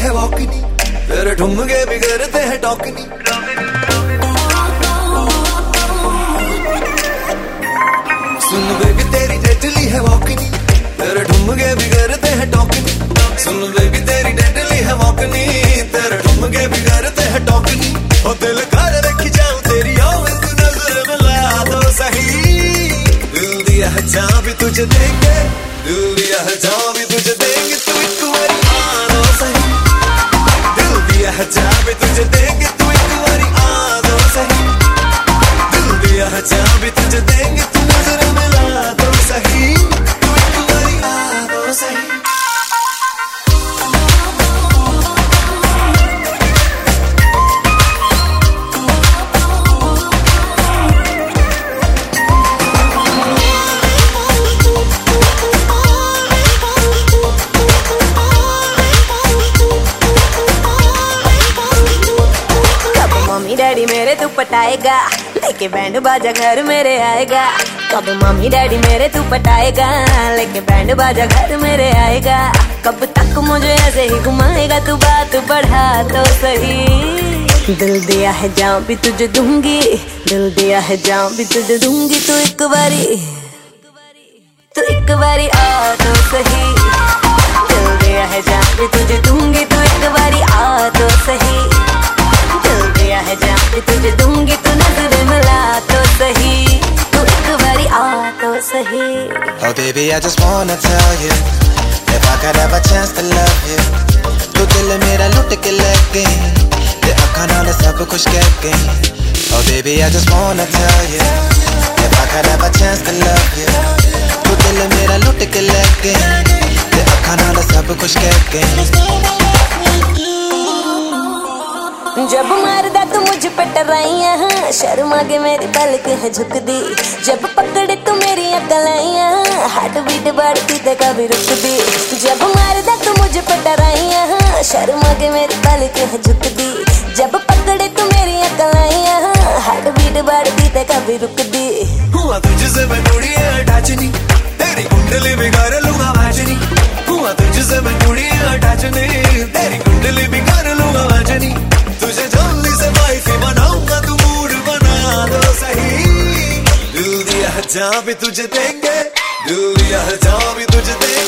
है वॉकनी। तेरे ठुमके भी करते हैं टॉकनी। सुन बेबी तेरी डेडली है वॉकनी। तेरे ठुमके भी करते हैं टॉकनी। सुन बेबी तेरी डेडली है वॉकनी। तेरे ठुमके भी करते हैं टॉकनी। ओ दिल कर रखी जाऊँ तेरी ओ तू नज़र मिला दो सही। दिल दिया है जहाँ भी तुझे देंगे दिल दिया है जहाँ भी मेरे तू पटाएगा लेके बैंड बाजा घर मेरे आएगा। कब मम्मी डैडी मेरे तू पटाएगा लेके बैंड बाजा घर मेरे आएगा। कब तक मुझे ऐसे ही घुमाएगा, तू बात बढ़ा तो सही। दिल दिया है जाऊँ भी तुझे दूँगी। दिल दिया है जाऊँ भी तुझे दूँगी तू एक बारी। तू एक बारी आ तो सही। सही Oh baby, I just wanna tell you If I could have a chance to love you तू दिल मेरा लुट के ले गई ते अखा नाल सब कुछ कह गई Oh baby, I just wanna tell you If I could have a chance to love you तू दिल मेरा लुट के ले गई ते अखा नाल सब कुछ कह गई जब मारदा तू मुझ पे टराइया, शर्मा के मेरी पलक है झुक दी जब पकड़े तू मेरी अकलाइया हार्ट बीट बढ़ती ते कभी रुक दी जब मारदा तू मुझ पे टराइया, शर्मा के मेरी पलक है झुक दी जब पकड़े तू मेरी अकलाइया हार्ट बीट बढ़ती ते कभी रुक दी हुआ तुझसे मैं थोड़ी अटैच नहीं तेरी कुंडली बिगाड़ लूँगा मैचनी हुआ तुझसे मैं थोड़ी अटैच नहीं तेरी जहाँ भी तुझे देंगे दूरिया जहाँ भी तुझे देंगे।